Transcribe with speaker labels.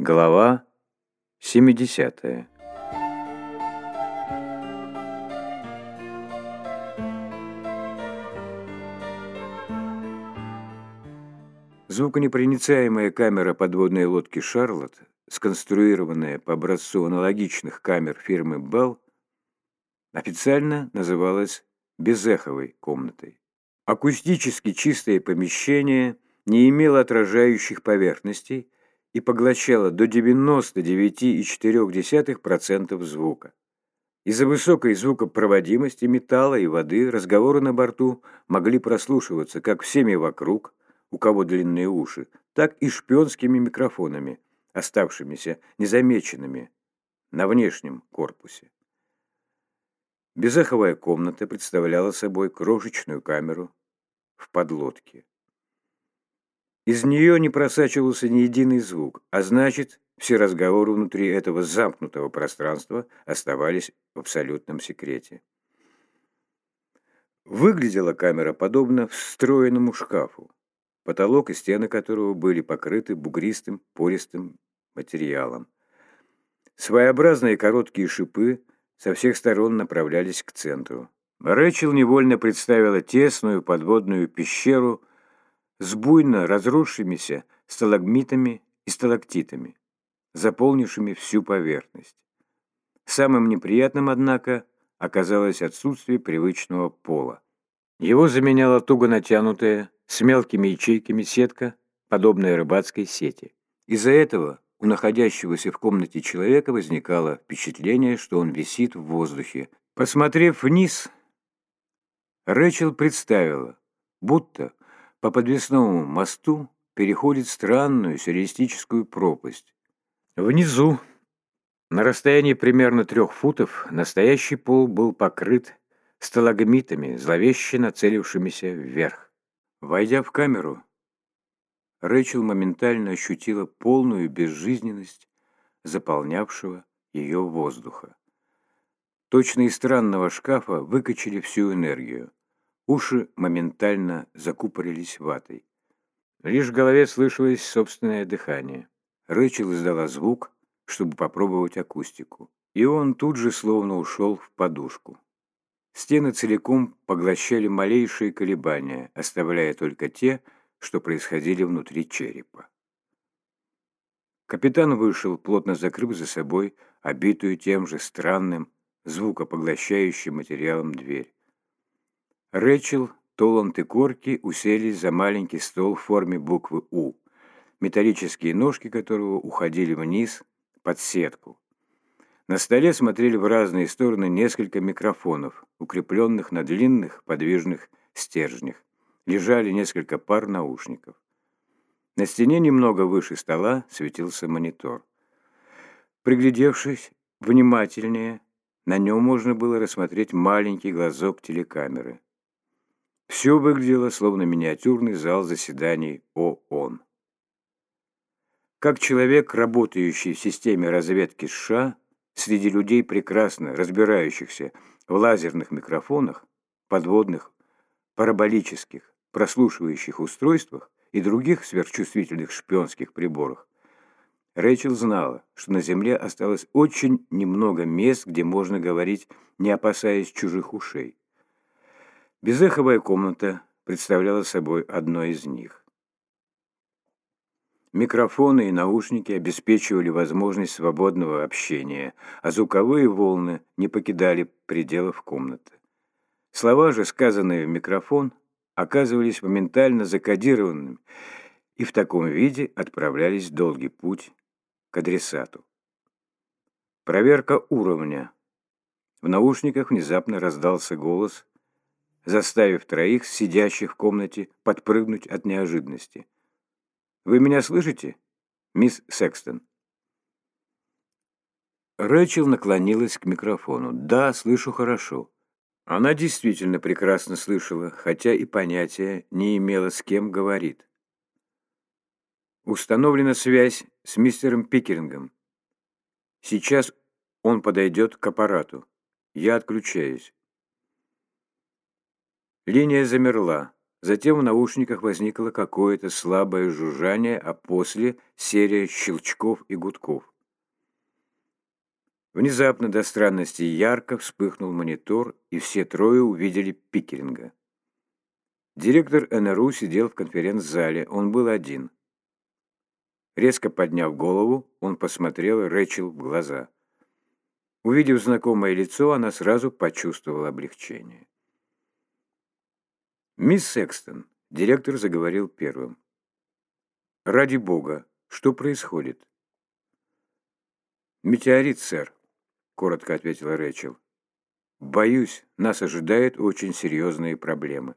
Speaker 1: Глава 70 Звуконепроницаемая камера подводной лодки «Шарлотт», сконструированная по образцу аналогичных камер фирмы Bell, официально называлась безэховой комнатой. Акустически чистое помещение не имело отражающих поверхностей и поглощало до 99,4% звука. Из-за высокой звукопроводимости металла и воды разговоры на борту могли прослушиваться как всеми вокруг, у кого длинные уши, так и шпионскими микрофонами, оставшимися незамеченными на внешнем корпусе. Безэховая комната представляла собой крошечную камеру в подлодке. Из нее не просачивался ни единый звук, а значит, все разговоры внутри этого замкнутого пространства оставались в абсолютном секрете. Выглядела камера подобно встроенному шкафу, потолок и стены которого были покрыты бугристым пористым материалом. Своеобразные короткие шипы со всех сторон направлялись к центру. Рэчел невольно представила тесную подводную пещеру с буйно разросшимися сталагмитами и сталактитами, заполнившими всю поверхность. Самым неприятным, однако, оказалось отсутствие привычного пола. Его заменяла туго натянутая, с мелкими ячейками сетка, подобная рыбацкой сети. Из-за этого у находящегося в комнате человека возникало впечатление, что он висит в воздухе. Посмотрев вниз, Рэчел представила, будто по подвесному мосту переходит странную сюрреалистическую пропасть. Внизу, на расстоянии примерно трех футов, настоящий пол был покрыт сталагмитами, зловеще нацелившимися вверх. Войдя в камеру, Рэчел моментально ощутила полную безжизненность заполнявшего ее воздуха. Точно из странного шкафа выкачали всю энергию. Уши моментально закупорились ватой. Лишь в голове слышалось собственное дыхание. Рэчел издала звук, чтобы попробовать акустику. И он тут же словно ушел в подушку. Стены целиком поглощали малейшие колебания, оставляя только те, что происходили внутри черепа. Капитан вышел, плотно закрыв за собой обитую тем же странным, звукопоглощающим материалом дверь. Рэчел, Толанд и Корки уселись за маленький стол в форме буквы «У», металлические ножки которого уходили вниз под сетку. На столе смотрели в разные стороны несколько микрофонов, укрепленных на длинных подвижных стержнях. Лежали несколько пар наушников. На стене немного выше стола светился монитор. Приглядевшись внимательнее, на нем можно было рассмотреть маленький глазок телекамеры. Все выглядело словно миниатюрный зал заседаний ООН. Как человек, работающий в системе разведки США, среди людей, прекрасно разбирающихся в лазерных микрофонах, подводных, параболических, прослушивающих устройствах и других сверхчувствительных шпионских приборах, Рэйчел знала, что на Земле осталось очень немного мест, где можно говорить, не опасаясь чужих ушей. Безэховая комната представляла собой одно из них. Микрофоны и наушники обеспечивали возможность свободного общения, а звуковые волны не покидали пределов комнаты. Слова же, сказанные в микрофон, оказывались моментально закодированными и в таком виде отправлялись долгий путь к адресату. Проверка уровня. В наушниках внезапно раздался голос, заставив троих, сидящих в комнате, подпрыгнуть от неожиданности. «Вы меня слышите, мисс Секстон?» Рэчел наклонилась к микрофону. «Да, слышу хорошо». Она действительно прекрасно слышала, хотя и понятия не имела, с кем говорит. Установлена связь с мистером Пикерингом. Сейчас он подойдет к аппарату. Я отключаюсь. Линия замерла. Затем в наушниках возникло какое-то слабое жужжание, а после серия щелчков и гудков. Внезапно до странности ярко вспыхнул монитор, и все трое увидели Пикеринга. Директор НРУ сидел в конференц-зале, он был один. Резко подняв голову, он посмотрел Рэчел в глаза. Увидев знакомое лицо, она сразу почувствовала облегчение. «Мисс Секстон», — директор заговорил первым. «Ради бога, что происходит?» «Метеорит, сэр», — коротко ответила Рэчел. «Боюсь, нас ожидают очень серьезные проблемы».